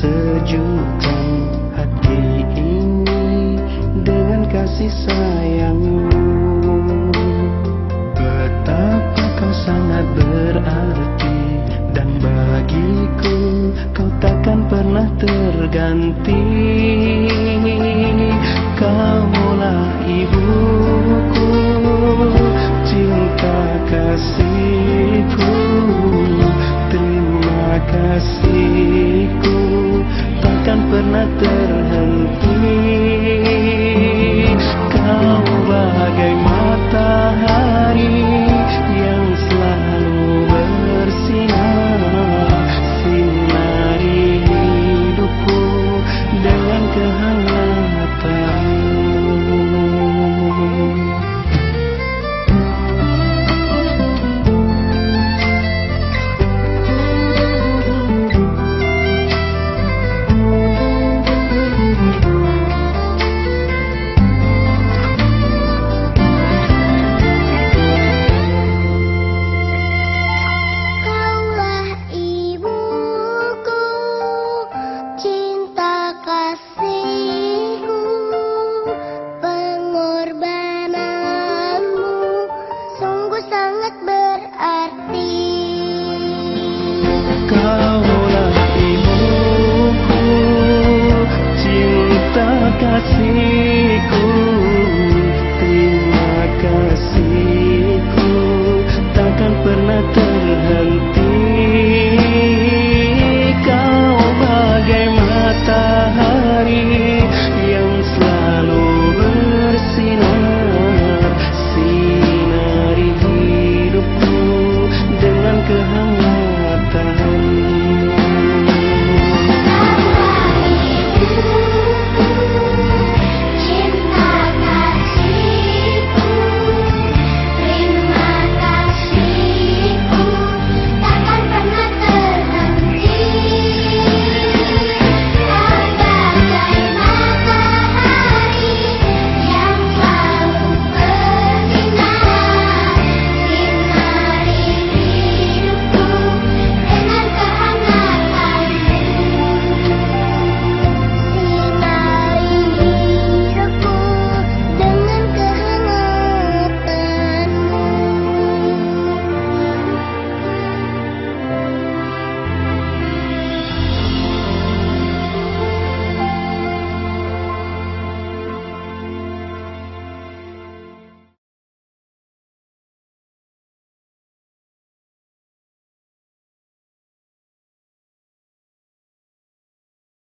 sejukkan hati ini dengan kasih sayangmu. Betapa kau sangat berarti dan bagiku kau takkan pernah terganti. Dengan